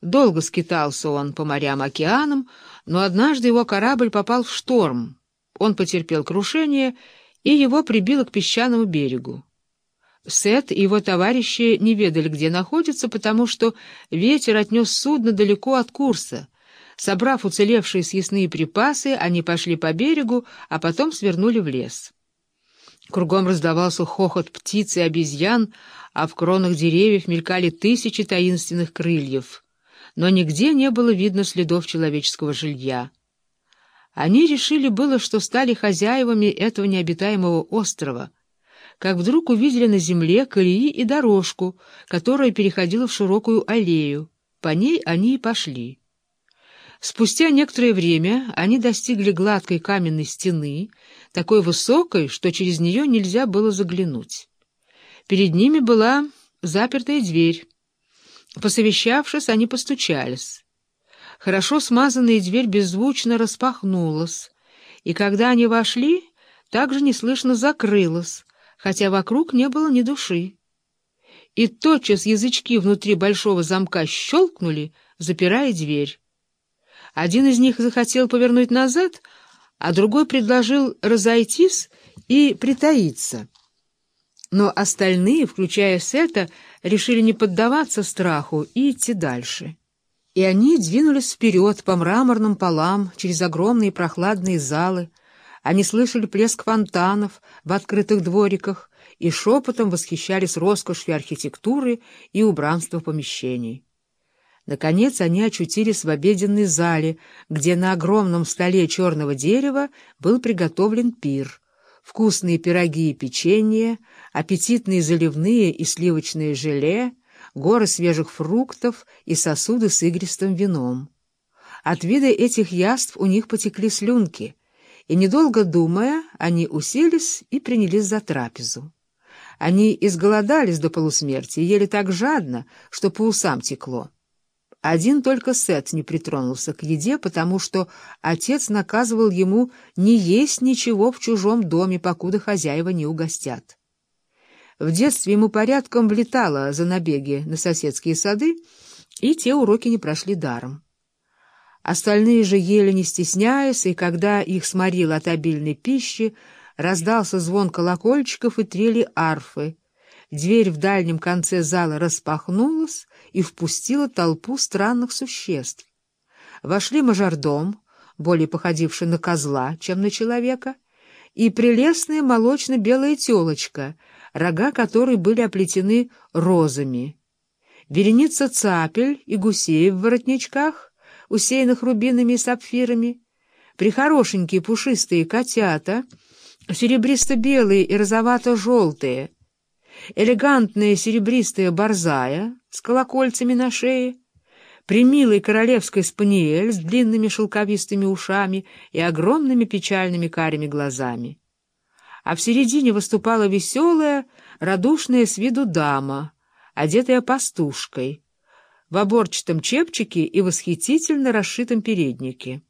Долго скитался он по морям-океанам, но однажды его корабль попал в шторм. Он потерпел крушение, и его прибило к песчаному берегу. Сет и его товарищи не ведали, где находятся, потому что ветер отнес судно далеко от курса. Собрав уцелевшие съестные припасы, они пошли по берегу, а потом свернули в лес. Кругом раздавался хохот птиц и обезьян, а в кронах деревьев мелькали тысячи таинственных крыльев. Но нигде не было видно следов человеческого жилья. Они решили было, что стали хозяевами этого необитаемого острова — как вдруг увидели на земле колеи и дорожку, которая переходила в широкую аллею. По ней они и пошли. Спустя некоторое время они достигли гладкой каменной стены, такой высокой, что через нее нельзя было заглянуть. Перед ними была запертая дверь. Посовещавшись, они постучались. Хорошо смазанная дверь беззвучно распахнулась, и когда они вошли, также неслышно закрылась, хотя вокруг не было ни души. И тотчас язычки внутри большого замка щелкнули, запирая дверь. Один из них захотел повернуть назад, а другой предложил разойтись и притаиться. Но остальные, включая Сета, решили не поддаваться страху и идти дальше. И они двинулись вперед по мраморным полам, через огромные прохладные залы, они слышали плеск фонтанов в открытых двориках и шепотом восхищались роскошью архитектуры и убранства помещений. Наконец они очутились в обеденной зале, где на огромном столе черного дерева был приготовлен пир. Вкусные пироги и печенье, аппетитные заливные и сливочные желе, горы свежих фруктов и сосуды с игристым вином. От вида этих яств у них потекли слюнки — и, недолго думая, они уселись и принялись за трапезу. Они изголодались до полусмерти и ели так жадно, что по усам текло. Один только Сет не притронулся к еде, потому что отец наказывал ему не есть ничего в чужом доме, покуда хозяева не угостят. В детстве ему порядком влетало за набеги на соседские сады, и те уроки не прошли даром. Остальные же ели не стесняясь, и когда их сморил от обильной пищи, раздался звон колокольчиков и трели арфы. Дверь в дальнем конце зала распахнулась и впустила толпу странных существ. Вошли мажордом, более походивший на козла, чем на человека, и прелестная молочно-белая телочка, рога которой были оплетены розами. Вереница цапель и гусей в воротничках, усеянных рубинами и сапфирами, прихорошенькие пушистые котята, серебристо-белые и розовато-желтые, элегантная серебристая борзая с колокольцами на шее, примилый королевский спаниель с длинными шелковистыми ушами и огромными печальными карими глазами. А в середине выступала веселая, радушная с виду дама, одетая пастушкой — в оборчатом чепчике и восхитительно расшитом переднике.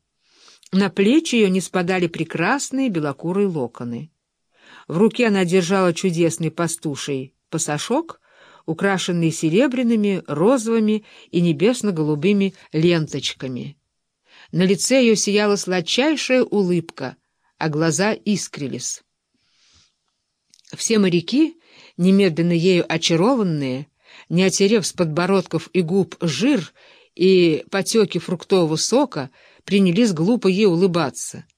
На плечи ее не спадали прекрасные белокурые локоны. В руке она держала чудесный пастуший пасашок, украшенный серебряными, розовыми и небесно-голубыми ленточками. На лице ее сияла сладчайшая улыбка, а глаза искрились. Все моряки, немедленно ею очарованные, не отерев с подбородков и губ жир и потеки фруктового сока, принялись глупо ей улыбаться —